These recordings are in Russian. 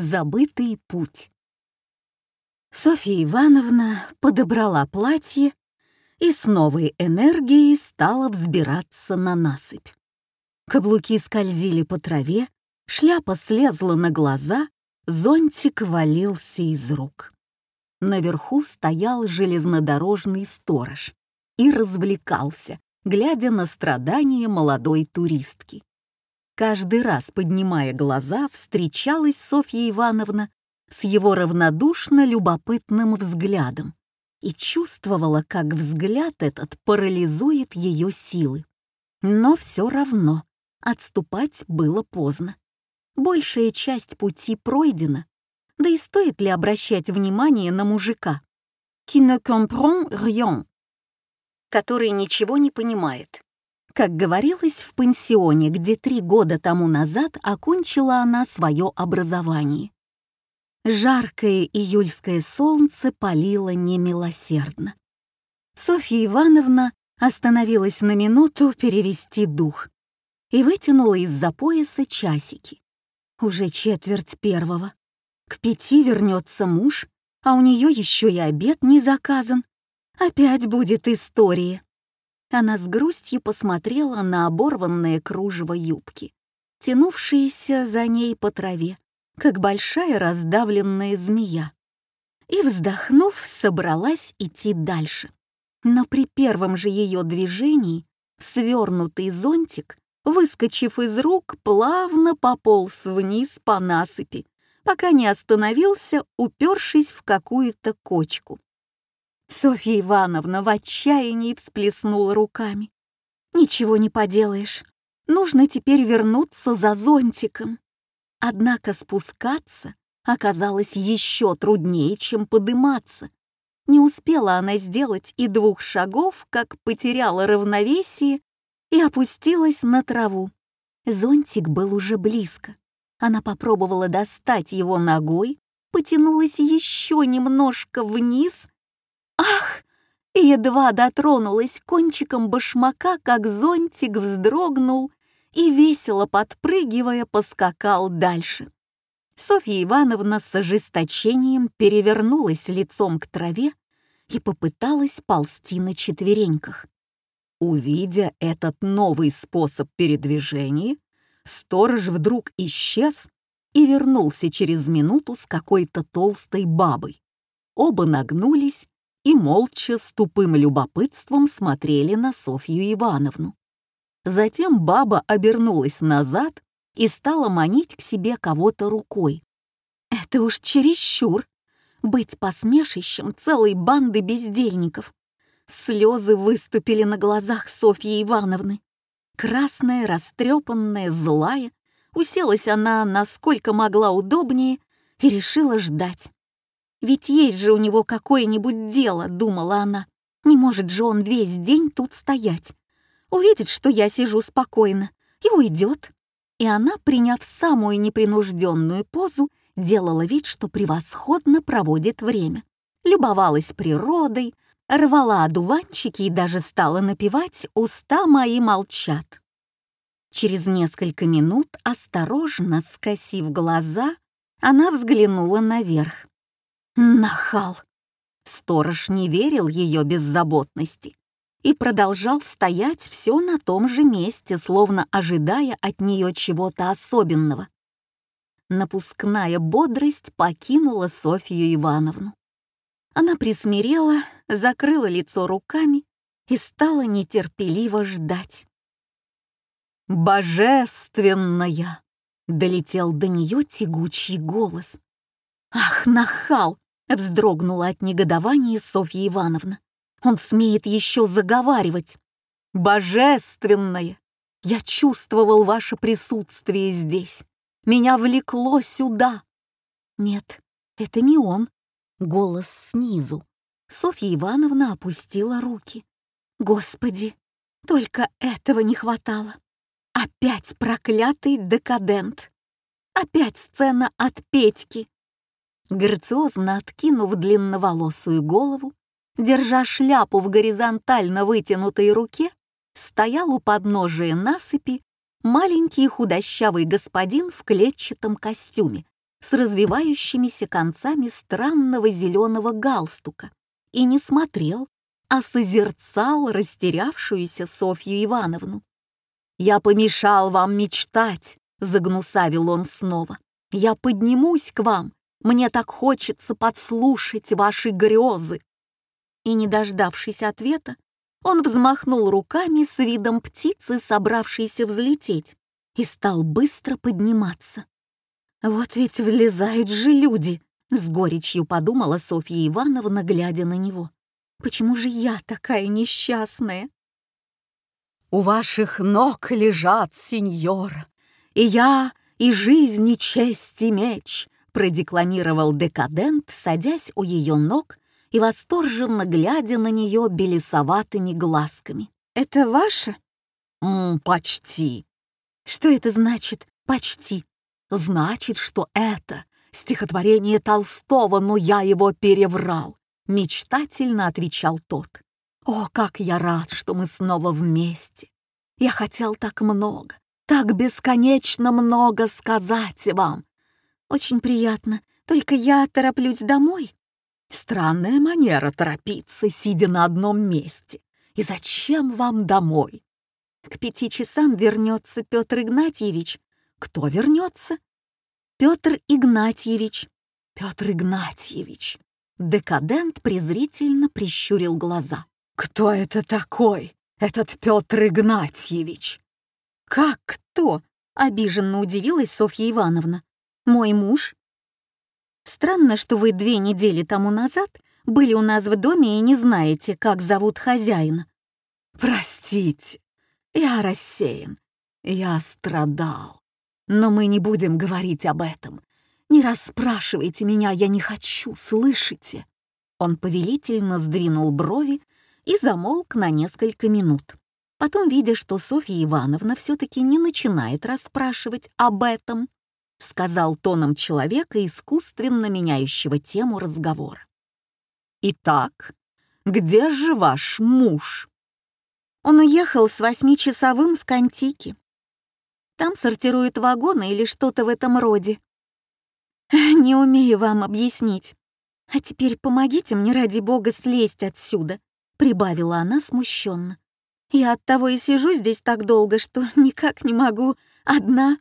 Забытый путь. Софья Ивановна подобрала платье и с новой энергией стала взбираться на насыпь. Каблуки скользили по траве, шляпа слезла на глаза, зонтик валился из рук. Наверху стоял железнодорожный сторож и развлекался, глядя на страдания молодой туристки. Каждый раз, поднимая глаза, встречалась Софья Ивановна с его равнодушно любопытным взглядом и чувствовала, как взгляд этот парализует ее силы. Но все равно отступать было поздно. Большая часть пути пройдена, да и стоит ли обращать внимание на мужика? «Qui ne comprend rien», который ничего не понимает. Как говорилось в пансионе, где три года тому назад окончила она свое образование. Жаркое июльское солнце палило немилосердно. Софья Ивановна остановилась на минуту перевести дух и вытянула из-за пояса часики. Уже четверть первого. К пяти вернется муж, а у нее еще и обед не заказан. Опять будет история. Она с грустью посмотрела на оборванное кружево юбки, тянувшиеся за ней по траве, как большая раздавленная змея. И, вздохнув, собралась идти дальше. Но при первом же ее движении свернутый зонтик, выскочив из рук, плавно пополз вниз по насыпи, пока не остановился, упершись в какую-то кочку. Софья Ивановна в отчаянии всплеснула руками. «Ничего не поделаешь. Нужно теперь вернуться за зонтиком». Однако спускаться оказалось еще труднее, чем подыматься. Не успела она сделать и двух шагов, как потеряла равновесие и опустилась на траву. Зонтик был уже близко. Она попробовала достать его ногой, потянулась еще немножко вниз. Ах! Едва дотронулась кончиком башмака, как зонтик вздрогнул и, весело подпрыгивая, поскакал дальше. Софья Ивановна с ожесточением перевернулась лицом к траве и попыталась ползти на четвереньках. Увидя этот новый способ передвижения, сторож вдруг исчез и вернулся через минуту с какой-то толстой бабой. Оба нагнулись и молча с тупым любопытством смотрели на Софью Ивановну. Затем баба обернулась назад и стала манить к себе кого-то рукой. Это уж чересчур — быть посмешищем целой банды бездельников. Слезы выступили на глазах Софьи Ивановны. Красная, растрепанная, злая, уселась она насколько могла удобнее и решила ждать. «Ведь есть же у него какое-нибудь дело», — думала она. «Не может же он весь день тут стоять увидит, что я сижу спокойно, и уйдет. И она, приняв самую непринужденную позу, делала вид, что превосходно проводит время. Любовалась природой, рвала одуванчики и даже стала напевать «Уста мои молчат». Через несколько минут, осторожно скосив глаза, она взглянула наверх. Нахал! Сторож не верил ее беззаботности и продолжал стоять все на том же месте, словно ожидая от нее чего-то особенного. Напускная бодрость покинула Софью Ивановну. Она присмирела, закрыла лицо руками и стала нетерпеливо ждать. «Божественная!» — долетел до нее тягучий голос. «Ах, нахал!» — вздрогнула от негодования Софья Ивановна. Он смеет еще заговаривать. Божественное! Я чувствовал ваше присутствие здесь. Меня влекло сюда. Нет, это не он. Голос снизу. Софья Ивановна опустила руки. Господи, только этого не хватало. Опять проклятый декадент. Опять сцена от Петьки. Грациозно откинув длинноволосую голову, держа шляпу в горизонтально вытянутой руке, стоял у подножия насыпи маленький худощавый господин в клетчатом костюме с развивающимися концами странного зеленого галстука и не смотрел, а созерцал растерявшуюся Софью Ивановну. «Я помешал вам мечтать», — загнусавил он снова. «Я поднимусь к вам, мне так хочется подслушать ваши грезы». И, не дождавшись ответа, он взмахнул руками с видом птицы, собравшейся взлететь, и стал быстро подниматься. «Вот ведь влезают же люди!» — с горечью подумала Софья Ивановна, глядя на него. «Почему же я такая несчастная?» «У ваших ног лежат, сеньора, и я, и жизнь, и честь, и меч», — продекламировал декадент, садясь у ее ног и восторженно глядя на нее белесоватыми глазками. «Это ваше?» «М «Почти». «Что это значит «почти»?» «Значит, что это стихотворение Толстого, но я его переврал», — мечтательно отвечал тот. «О, как я рад, что мы снова вместе! Я хотел так много, так бесконечно много сказать вам. Очень приятно, только я тороплюсь домой. Странная манера торопиться, сидя на одном месте. И зачем вам домой? К пяти часам вернется Петр Игнатьевич. Кто вернется? Петр Игнатьевич. Петр Игнатьевич. Декадент презрительно прищурил глаза. Кто это такой, этот Петр Игнатьевич? Как кто? Обиженно удивилась Софья Ивановна. Мой муж, Странно, что вы две недели тому назад были у нас в доме и не знаете, как зовут хозяина. Простите, я рассеян, я страдал. Но мы не будем говорить об этом. Не расспрашивайте меня, я не хочу, слышите?» Он повелительно сдвинул брови и замолк на несколько минут. Потом, видя, что Софья Ивановна все-таки не начинает расспрашивать об этом, сказал тоном человека, искусственно меняющего тему разговора. «Итак, где же ваш муж?» Он уехал с восьмичасовым в Кантике. Там сортируют вагоны или что-то в этом роде. Не умею вам объяснить. А теперь помогите мне, ради бога, слезть отсюда, прибавила она смущенно. Я оттого и сижу здесь так долго, что никак не могу одна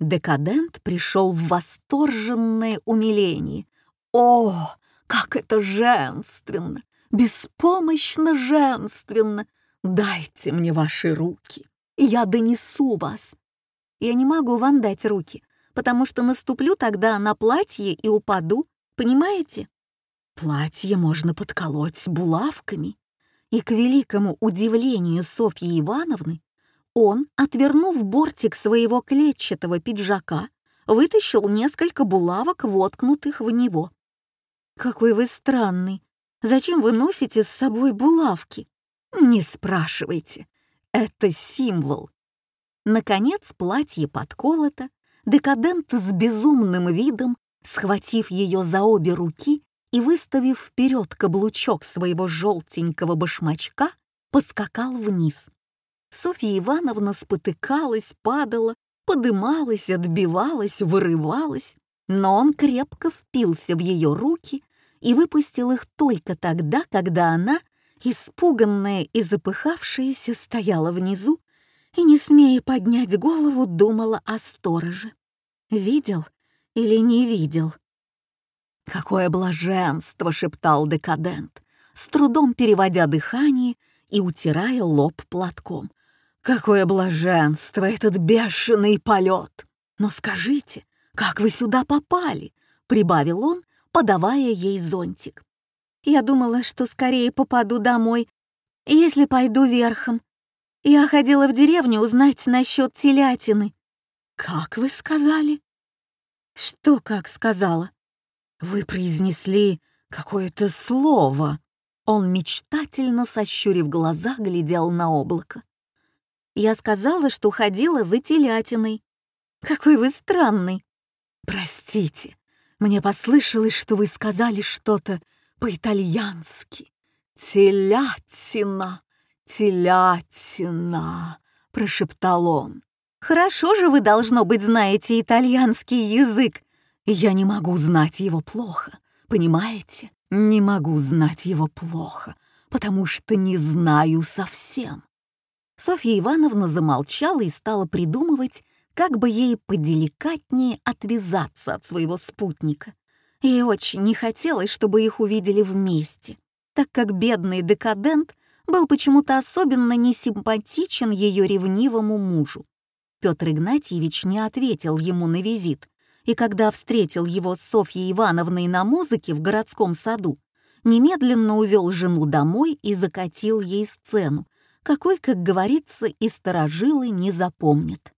Декадент пришел в восторженное умиление. «О, как это женственно! Беспомощно женственно! Дайте мне ваши руки, я донесу вас!» «Я не могу вам дать руки, потому что наступлю тогда на платье и упаду, понимаете?» Платье можно подколоть булавками. И к великому удивлению Софьи Ивановны он, отвернув бортик своего клетчатого пиджака, вытащил несколько булавок, воткнутых в него. «Какой вы странный! Зачем вы носите с собой булавки?» «Не спрашивайте. Это символ». Наконец платье подколото, декадент с безумным видом, схватив ее за обе руки и выставив вперед каблучок своего желтенького башмачка, поскакал вниз. Софья Ивановна спотыкалась, падала, подымалась, отбивалась, вырывалась, но он крепко впился в ее руки и выпустил их только тогда, когда она, испуганная и запыхавшаяся, стояла внизу и, не смея поднять голову, думала о стороже. Видел или не видел? «Какое блаженство!» — шептал декадент, с трудом переводя дыхание и утирая лоб платком. Какое блаженство этот бешеный полет! Но скажите, как вы сюда попали?» — прибавил он, подавая ей зонтик. «Я думала, что скорее попаду домой, если пойду верхом. Я ходила в деревню узнать насчет телятины». «Как вы сказали?» «Что как сказала?» «Вы произнесли какое-то слово». Он мечтательно, сощурив глаза, глядел на облако. Я сказала, что ходила за телятиной. Какой вы странный. Простите, мне послышалось, что вы сказали что-то по-итальянски. Телятина, телятина, прошептал он. Хорошо же вы, должно быть, знаете итальянский язык. Я не могу знать его плохо, понимаете? Не могу знать его плохо, потому что не знаю совсем. Софья Ивановна замолчала и стала придумывать, как бы ей поделикатнее отвязаться от своего спутника. Ей очень не хотелось, чтобы их увидели вместе, так как бедный декадент был почему-то особенно несимпатичен ее ревнивому мужу. Петр Игнатьевич не ответил ему на визит, и когда встретил его с Софьей Ивановной на музыке в городском саду, немедленно увел жену домой и закатил ей сцену, какой, как говорится, и сторожилы не запомнят.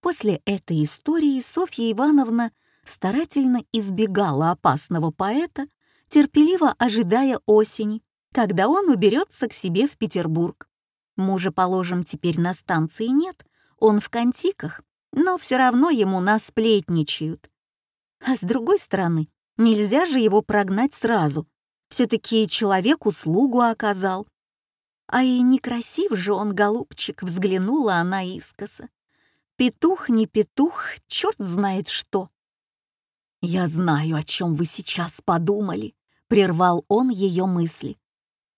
После этой истории Софья Ивановна старательно избегала опасного поэта, терпеливо ожидая осени, когда он уберется к себе в Петербург. Мужа, положим, теперь на станции нет, он в контиках, но все равно ему насплетничают. А с другой стороны, нельзя же его прогнать сразу. Все-таки человек услугу оказал. А и некрасив же он, голубчик, взглянула она искоса. Петух не петух, черт знает что. «Я знаю, о чем вы сейчас подумали», — прервал он ее мысли.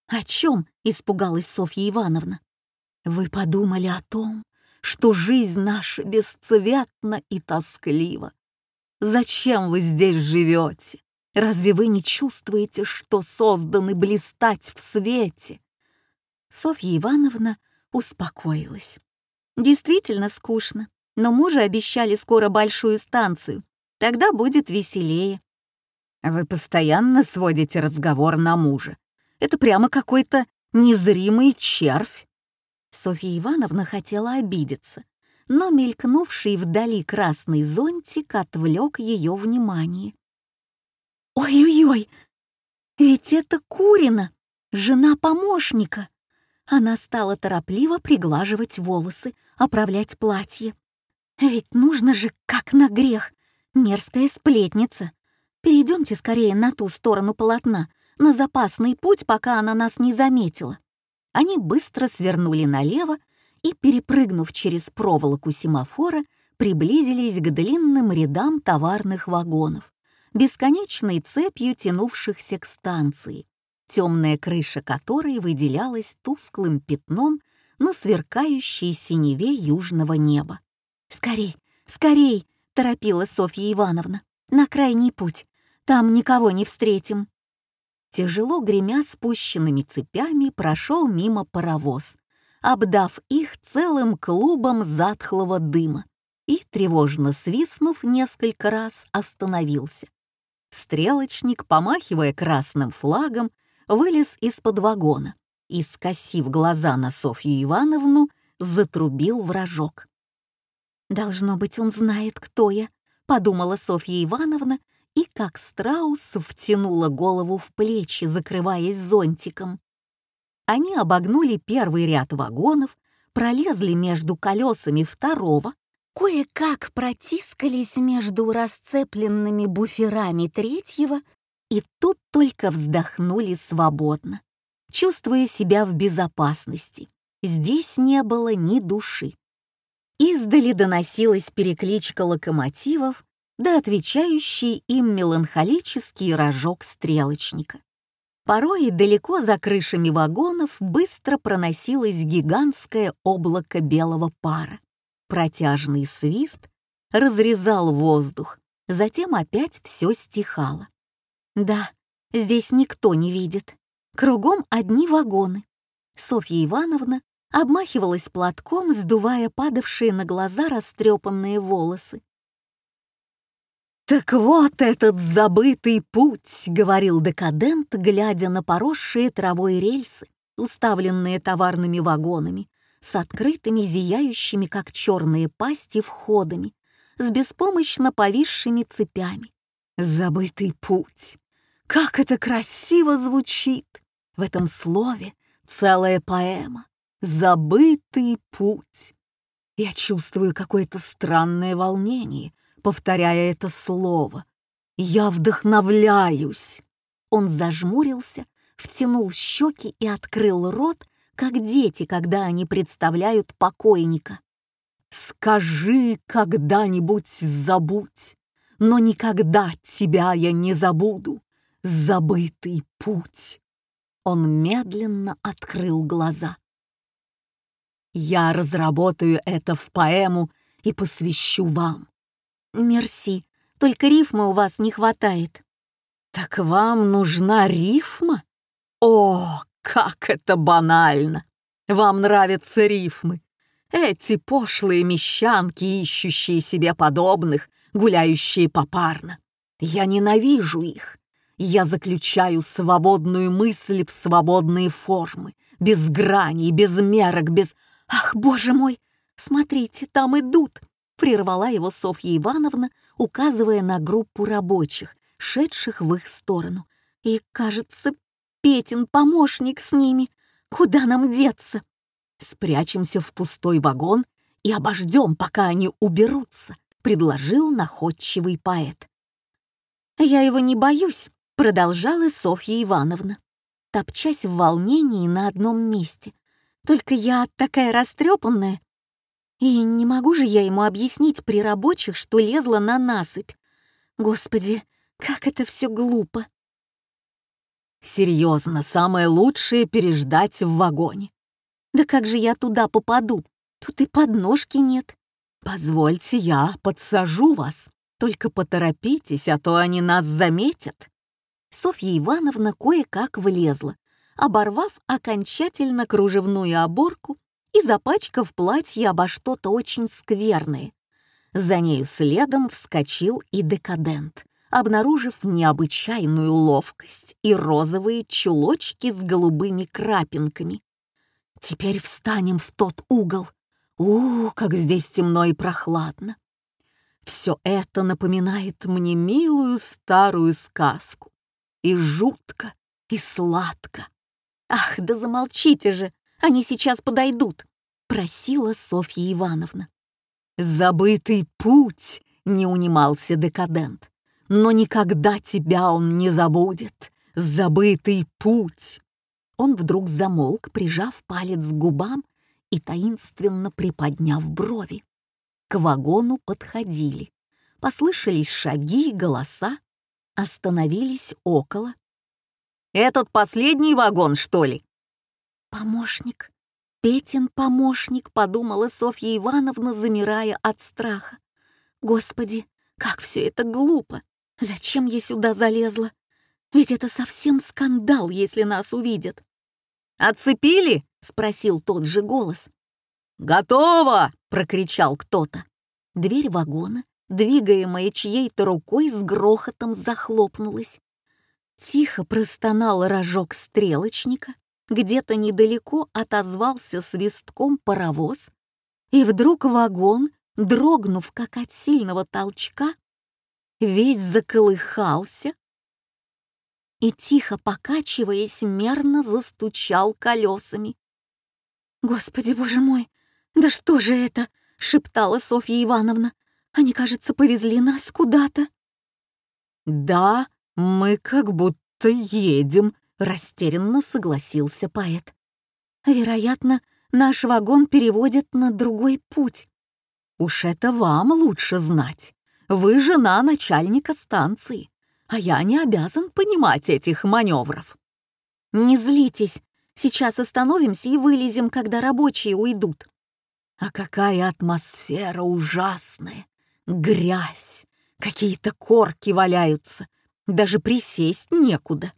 «О чем?» — испугалась Софья Ивановна. «Вы подумали о том, что жизнь наша бесцветна и тосклива. Зачем вы здесь живете? Разве вы не чувствуете, что созданы блистать в свете?» Софья Ивановна успокоилась. Действительно скучно, но мужа обещали скоро большую станцию. Тогда будет веселее. Вы постоянно сводите разговор на мужа. Это прямо какой-то незримый червь. Софья Ивановна хотела обидеться, но мелькнувший вдали красный зонтик отвлек ее внимание. «Ой-ой-ой! Ведь это Курина, жена помощника!» Она стала торопливо приглаживать волосы, оправлять платье. «Ведь нужно же, как на грех, мерзкая сплетница. Перейдемте скорее на ту сторону полотна, на запасный путь, пока она нас не заметила». Они быстро свернули налево и, перепрыгнув через проволоку семафора, приблизились к длинным рядам товарных вагонов, бесконечной цепью тянувшихся к станции, темная крыша которой выделялась тусклым пятном на сверкающей синеве южного неба. «Скорей, скорей!» — торопила Софья Ивановна. «На крайний путь. Там никого не встретим» тяжело гремя спущенными цепями, прошел мимо паровоз, обдав их целым клубом затхлого дыма и, тревожно свистнув несколько раз, остановился. Стрелочник, помахивая красным флагом, вылез из-под вагона и, скосив глаза на Софью Ивановну, затрубил вражок. «Должно быть, он знает, кто я», — подумала Софья Ивановна и, как страус, втянула голову в плечи, закрываясь зонтиком. Они обогнули первый ряд вагонов, пролезли между колесами второго, кое-как протискались между расцепленными буферами третьего и тут только вздохнули свободно, чувствуя себя в безопасности. Здесь не было ни души. Издали доносилась перекличка локомотивов, да отвечающий им меланхолический рожок стрелочника. Порой далеко за крышами вагонов быстро проносилось гигантское облако белого пара. Протяжный свист разрезал воздух, затем опять все стихало. Да, здесь никто не видит. Кругом одни вагоны. Софья Ивановна обмахивалась платком, сдувая падавшие на глаза растрепанные волосы. «Так вот этот забытый путь», — говорил декадент, глядя на поросшие травой рельсы, уставленные товарными вагонами, с открытыми, зияющими, как черные пасти, входами, с беспомощно повисшими цепями. «Забытый путь! Как это красиво звучит! В этом слове целая поэма. Забытый путь!» Я чувствую какое-то странное волнение, повторяя это слово. «Я вдохновляюсь!» Он зажмурился, втянул щеки и открыл рот, как дети, когда они представляют покойника. «Скажи когда-нибудь забудь, но никогда тебя я не забуду. Забытый путь. Он медленно открыл глаза. Я разработаю это в поэму и посвящу вам. Мерси, только рифмы у вас не хватает. Так вам нужна рифма? О, как это банально! Вам нравятся рифмы. Эти пошлые мещанки, ищущие себе подобных, гуляющие попарно. Я ненавижу их. Я заключаю свободную мысль в свободные формы, без граней, без мерок, без... «Ах, боже мой! Смотрите, там идут!» — прервала его Софья Ивановна, указывая на группу рабочих, шедших в их сторону. «И, кажется, Петин помощник с ними. Куда нам деться?» «Спрячемся в пустой вагон и обождем, пока они уберутся», — предложил находчивый поэт. «Я его не боюсь», — продолжала Софья Ивановна, топчась в волнении на одном месте. Только я такая растрепанная. И не могу же я ему объяснить при рабочих, что лезла на насыпь. Господи, как это все глупо. Серьезно, самое лучшее переждать в вагоне. Да как же я туда попаду? Тут и подножки нет. Позвольте, я подсажу вас. Только поторопитесь, а то они нас заметят. Софья Ивановна кое-как влезла, оборвав окончательно кружевную оборку и запачкав платье обо что-то очень скверное. За нею следом вскочил и декадент, обнаружив необычайную ловкость и розовые чулочки с голубыми крапинками. «Теперь встанем в тот угол. У, как здесь темно и прохладно!» Все это напоминает мне милую старую сказку. И жутко, и сладко. «Ах, да замолчите же! Они сейчас подойдут!» — просила Софья Ивановна. «Забытый путь!» — не унимался декадент. «Но никогда тебя он не забудет! Забытый путь!» Он вдруг замолк, прижав палец к губам и таинственно приподняв брови. К вагону подходили. Послышались шаги и голоса, остановились около, этот последний вагон, что ли?» «Помощник, Петин помощник», — подумала Софья Ивановна, замирая от страха. «Господи, как все это глупо! Зачем я сюда залезла? Ведь это совсем скандал, если нас увидят». «Отцепили?» — спросил тот же голос. «Готово!» — прокричал кто-то. Дверь вагона, двигаемая чьей-то рукой, с грохотом захлопнулась. Тихо простонал рожок стрелочника, где-то недалеко отозвался свистком паровоз, и вдруг вагон, дрогнув как от сильного толчка, весь заколыхался и, тихо покачиваясь, мерно застучал колесами. «Господи, боже мой, да что же это?» — шептала Софья Ивановна. «Они, кажется, повезли нас куда-то». «Да, «Мы как будто едем», — растерянно согласился поэт. «Вероятно, наш вагон переводят на другой путь». «Уж это вам лучше знать. Вы жена начальника станции, а я не обязан понимать этих маневров». «Не злитесь, сейчас остановимся и вылезем, когда рабочие уйдут». «А какая атмосфера ужасная! Грязь! Какие-то корки валяются!» Даже присесть некуда.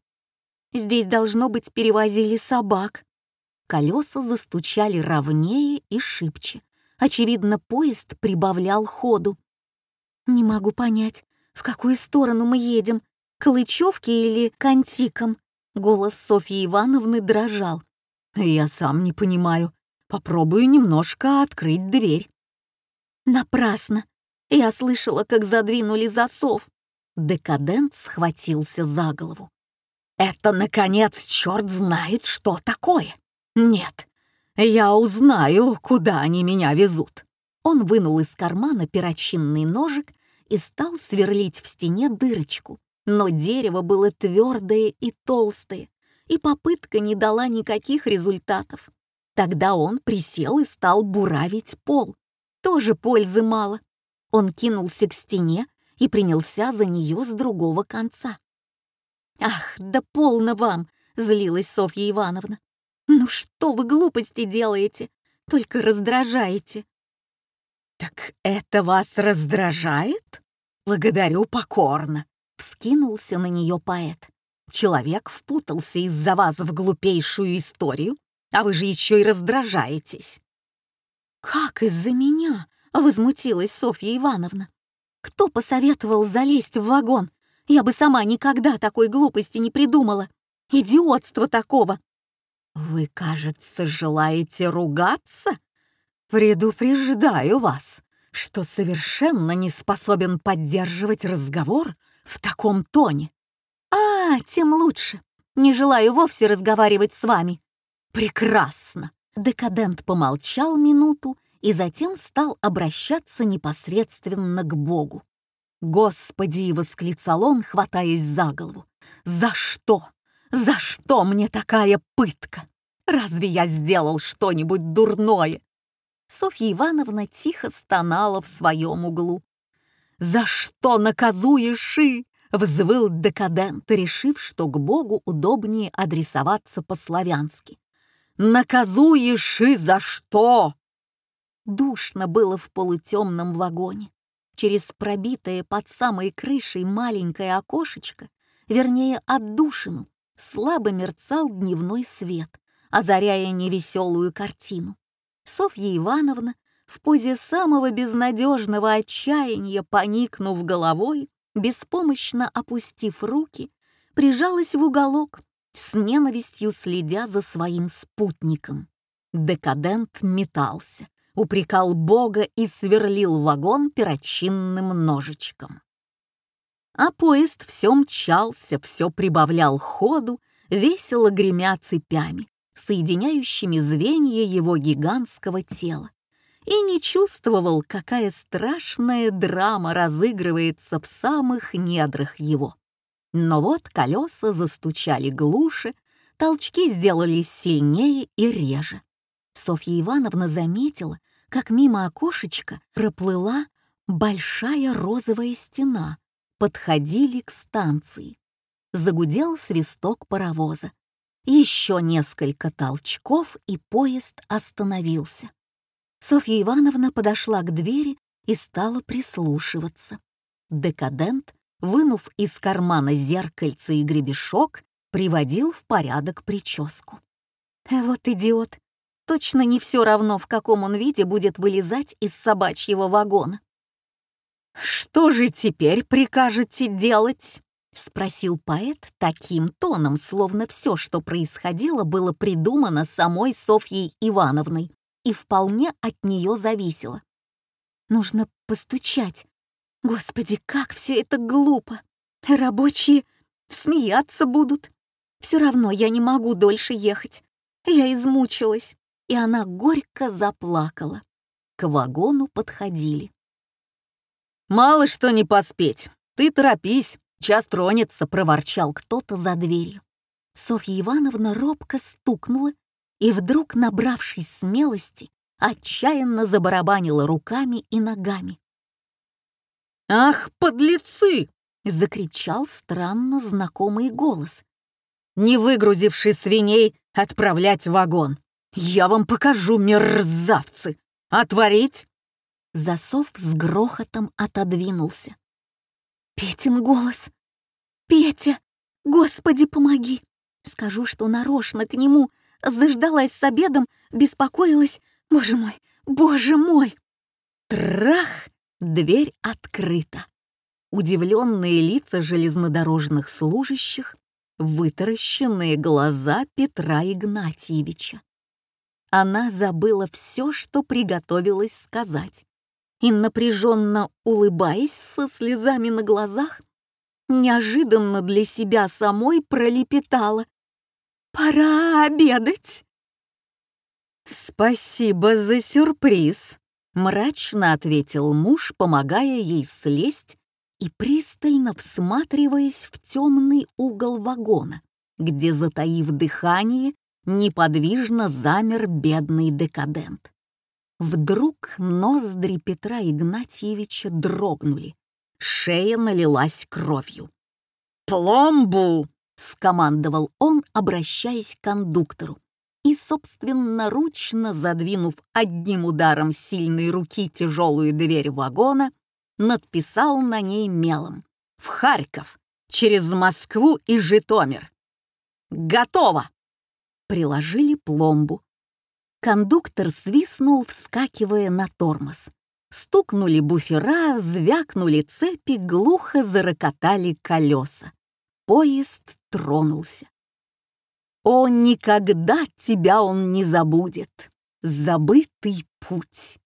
Здесь, должно быть, перевозили собак. Колеса застучали ровнее и шибче. Очевидно, поезд прибавлял ходу. Не могу понять, в какую сторону мы едем, к Лычевке или к Антикам? Голос Софьи Ивановны дрожал. Я сам не понимаю. Попробую немножко открыть дверь. Напрасно. Я слышала, как задвинули засов. Декадент схватился за голову. «Это, наконец, черт знает, что такое! Нет, я узнаю, куда они меня везут!» Он вынул из кармана перочинный ножик и стал сверлить в стене дырочку. Но дерево было твердое и толстое, и попытка не дала никаких результатов. Тогда он присел и стал буравить пол. Тоже пользы мало. Он кинулся к стене и принялся за нее с другого конца. «Ах, да полно вам!» — злилась Софья Ивановна. «Ну что вы глупости делаете? Только раздражаете». «Так это вас раздражает? Благодарю покорно!» — вскинулся на нее поэт. «Человек впутался из-за вас в глупейшую историю, а вы же еще и раздражаетесь». «Как из-за меня?» — возмутилась Софья Ивановна. «Кто посоветовал залезть в вагон? Я бы сама никогда такой глупости не придумала. Идиотство такого!» «Вы, кажется, желаете ругаться? Предупреждаю вас, что совершенно не способен поддерживать разговор в таком тоне». «А, тем лучше. Не желаю вовсе разговаривать с вами». «Прекрасно!» Декадент помолчал минуту и затем стал обращаться непосредственно к Богу. «Господи!» — восклицал он, хватаясь за голову. «За что? За что мне такая пытка? Разве я сделал что-нибудь дурное?» Софья Ивановна тихо стонала в своем углу. «За что наказуешь и?» — взвыл декадент, решив, что к Богу удобнее адресоваться по-славянски. «Наказуешь и за что?» Душно было в полутемном вагоне. Через пробитое под самой крышей маленькое окошечко, вернее, отдушину, слабо мерцал дневной свет, озаряя невеселую картину. Софья Ивановна в позе самого безнадежного отчаяния, поникнув головой, беспомощно опустив руки, прижалась в уголок, с ненавистью следя за своим спутником. Декадент метался, упрекал Бога и сверлил вагон перочинным ножичком. А поезд все мчался, все прибавлял ходу, весело гремя цепями, соединяющими звенья его гигантского тела, и не чувствовал, какая страшная драма разыгрывается в самых недрах его. Но вот колеса застучали глуше, толчки сделались сильнее и реже. Софья Ивановна заметила, как мимо окошечка проплыла большая розовая стена. Подходили к станции. Загудел свисток паровоза. Еще несколько толчков, и поезд остановился. Софья Ивановна подошла к двери и стала прислушиваться. Декадент, вынув из кармана зеркальце и гребешок, приводил в порядок прическу. Вот идиот, точно не все равно, в каком он виде будет вылезать из собачьего вагона. «Что же теперь прикажете делать?» — спросил поэт таким тоном, словно все, что происходило, было придумано самой Софьей Ивановной и вполне от нее зависело. «Нужно постучать. Господи, как все это глупо! Рабочие смеяться будут. Все равно я не могу дольше ехать. Я измучилась» и она горько заплакала. К вагону подходили. «Мало что не поспеть. Ты торопись, час тронется», — проворчал кто-то за дверью. Софья Ивановна робко стукнула и вдруг, набравшись смелости, отчаянно забарабанила руками и ногами. «Ах, подлецы!» — закричал странно знакомый голос. «Не выгрузивший свиней, отправлять вагон! «Я вам покажу, мерзавцы! Отворить!» Засов с грохотом отодвинулся. «Петин голос! Петя! Господи, помоги!» Скажу, что нарочно к нему заждалась с обедом, беспокоилась. Боже мой, боже мой! Трах! Дверь открыта. Удивленные лица железнодорожных служащих, вытаращенные глаза Петра Игнатьевича она забыла все, что приготовилась сказать, и, напряженно улыбаясь со слезами на глазах, неожиданно для себя самой пролепетала. «Пора обедать!» «Спасибо за сюрприз», — мрачно ответил муж, помогая ей слезть и пристально всматриваясь в темный угол вагона, где, затаив дыхание, неподвижно замер бедный декадент. Вдруг ноздри Петра Игнатьевича дрогнули. шея налилась кровью. «Пломбу!» — скомандовал он, обращаясь к кондуктору. И, собственноручно задвинув одним ударом сильной руки тяжелую дверь вагона, надписал на ней мелом «В Харьков, через Москву и Житомир». «Готово!» Приложили пломбу. Кондуктор свистнул, вскакивая на тормоз. Стукнули буфера, звякнули цепи, глухо зарокотали колеса. Поезд тронулся. О, никогда тебя он не забудет, забытый путь.